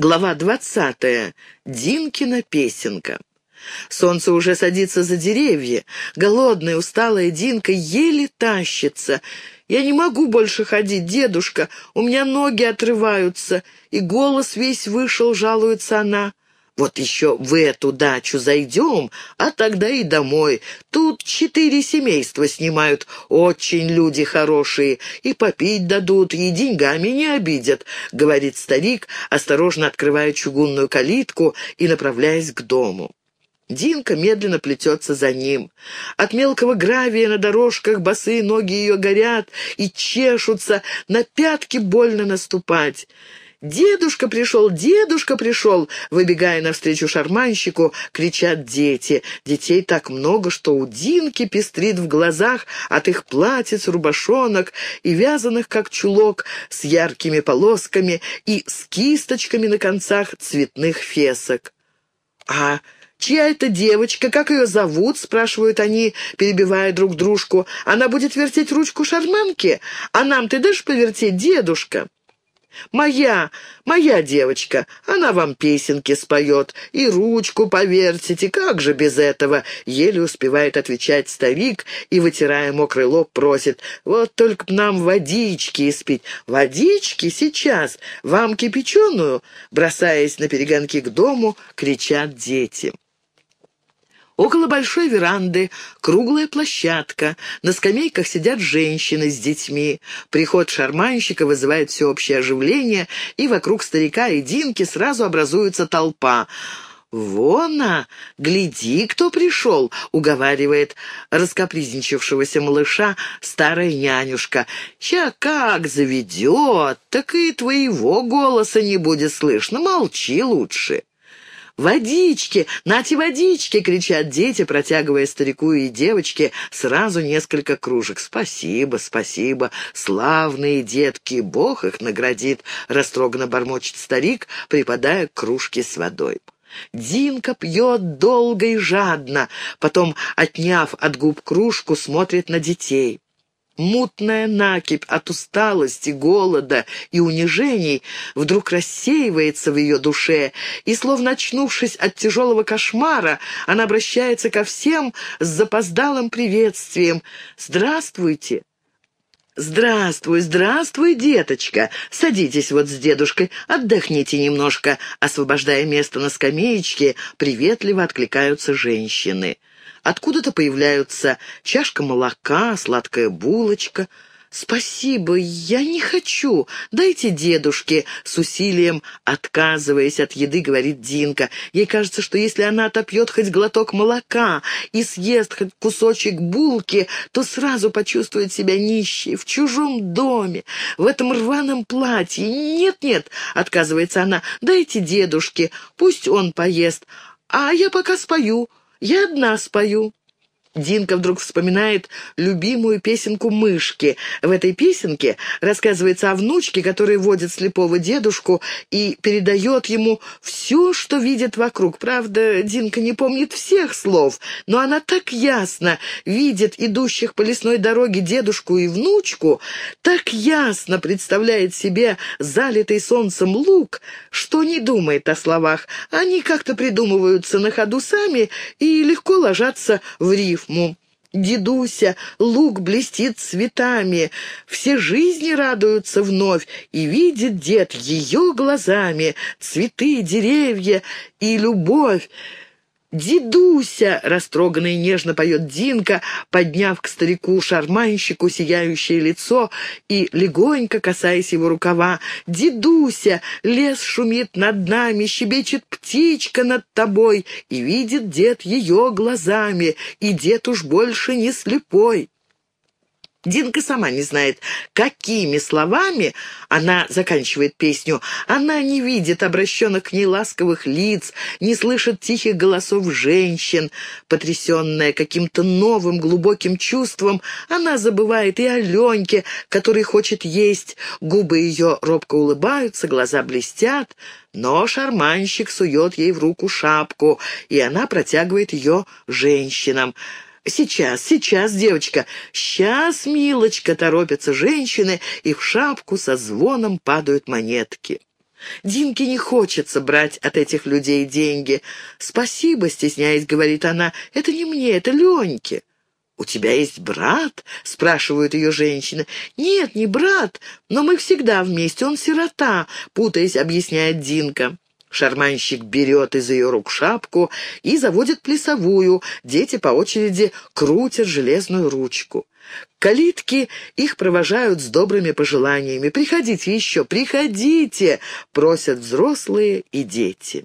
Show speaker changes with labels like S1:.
S1: Глава двадцатая. Динкина песенка. Солнце уже садится за деревья. Голодная, усталая Динка еле тащится. «Я не могу больше ходить, дедушка, у меня ноги отрываются». И голос весь вышел, жалуется она. Вот еще в эту дачу зайдем, а тогда и домой. Тут четыре семейства снимают, очень люди хорошие, и попить дадут, и деньгами не обидят», — говорит старик, осторожно открывая чугунную калитку и направляясь к дому. Динка медленно плетется за ним. От мелкого гравия на дорожках босые ноги ее горят и чешутся, на пятки больно наступать. «Дедушка пришел! Дедушка пришел!» Выбегая навстречу шарманщику, кричат дети. Детей так много, что у Динки пестрит в глазах от их платьиц, рубашонок и вязаных, как чулок, с яркими полосками и с кисточками на концах цветных фесок. «А «Чья это девочка? Как ее зовут?» — спрашивают они, перебивая друг дружку. «Она будет вертеть ручку шарманки? А нам ты дашь повертеть, дедушка?» «Моя, моя девочка, она вам песенки споет, и ручку повертите, как же без этого?» Еле успевает отвечать старик и, вытирая мокрый лоб, просит. «Вот только б нам водички испить». «Водички сейчас! Вам кипяченую?» Бросаясь на перегонки к дому, кричат дети. Около большой веранды круглая площадка. На скамейках сидят женщины с детьми. Приход шарманщика вызывает всеобщее оживление, и вокруг старика и Динки сразу образуется толпа. «Вона! Гляди, кто пришел!» — уговаривает раскопризничавшегося малыша старая нянюшка. «Ща как заведет, так и твоего голоса не будет слышно. Молчи лучше!» «Водички! Нате водички!» — кричат дети, протягивая старику и девочке сразу несколько кружек. «Спасибо, спасибо! Славные детки! Бог их наградит!» — растроганно бормочет старик, припадая к кружке с водой. Динка пьет долго и жадно, потом, отняв от губ кружку, смотрит на детей. Мутная накипь от усталости, голода и унижений вдруг рассеивается в ее душе, и, словно очнувшись от тяжелого кошмара, она обращается ко всем с запоздалым приветствием. «Здравствуйте!» «Здравствуй, здравствуй, деточка! Садитесь вот с дедушкой, отдохните немножко». Освобождая место на скамеечке, приветливо откликаются женщины. Откуда-то появляются чашка молока, сладкая булочка. «Спасибо, я не хочу. Дайте дедушке», — с усилием, отказываясь от еды, говорит Динка. Ей кажется, что если она отопьет хоть глоток молока и съест хоть кусочек булки, то сразу почувствует себя нищей, в чужом доме, в этом рваном платье. «Нет-нет», — отказывается она, — «дайте дедушке, пусть он поест, а я пока спою». Я одна спою». Динка вдруг вспоминает любимую песенку «Мышки». В этой песенке рассказывается о внучке, которая водит слепого дедушку и передает ему все, что видит вокруг. Правда, Динка не помнит всех слов, но она так ясно видит идущих по лесной дороге дедушку и внучку, так ясно представляет себе залитый солнцем луг, что не думает о словах. Они как-то придумываются на ходу сами и легко ложатся в рифму рифму. Дедуся, лук блестит цветами, все жизни радуются вновь, и видит дед ее глазами цветы, деревья и любовь. «Дедуся!» — растроганно и нежно поет Динка, подняв к старику-шарманщику сияющее лицо и легонько касаясь его рукава. «Дедуся! Лес шумит над нами, щебечет птичка над тобой, и видит дед ее глазами, и дед уж больше не слепой». Динка сама не знает, какими словами она заканчивает песню. Она не видит обращенных к ней ласковых лиц, не слышит тихих голосов женщин. Потрясенная каким-то новым глубоким чувством, она забывает и о Леньке, который хочет есть. Губы ее робко улыбаются, глаза блестят. Но шарманщик сует ей в руку шапку, и она протягивает ее женщинам. «Сейчас, сейчас, девочка! Сейчас, милочка!» — торопятся женщины, и в шапку со звоном падают монетки. Динке не хочется брать от этих людей деньги. «Спасибо», — стесняясь, говорит она, — «это не мне, это Леньке». «У тебя есть брат?» — спрашивают ее женщины. «Нет, не брат, но мы всегда вместе, он сирота», — путаясь, объясняет Динка. Шарманщик берет из ее рук шапку и заводит плясовую. Дети по очереди крутят железную ручку. Калитки их провожают с добрыми пожеланиями. «Приходите еще, приходите!» — просят взрослые и дети.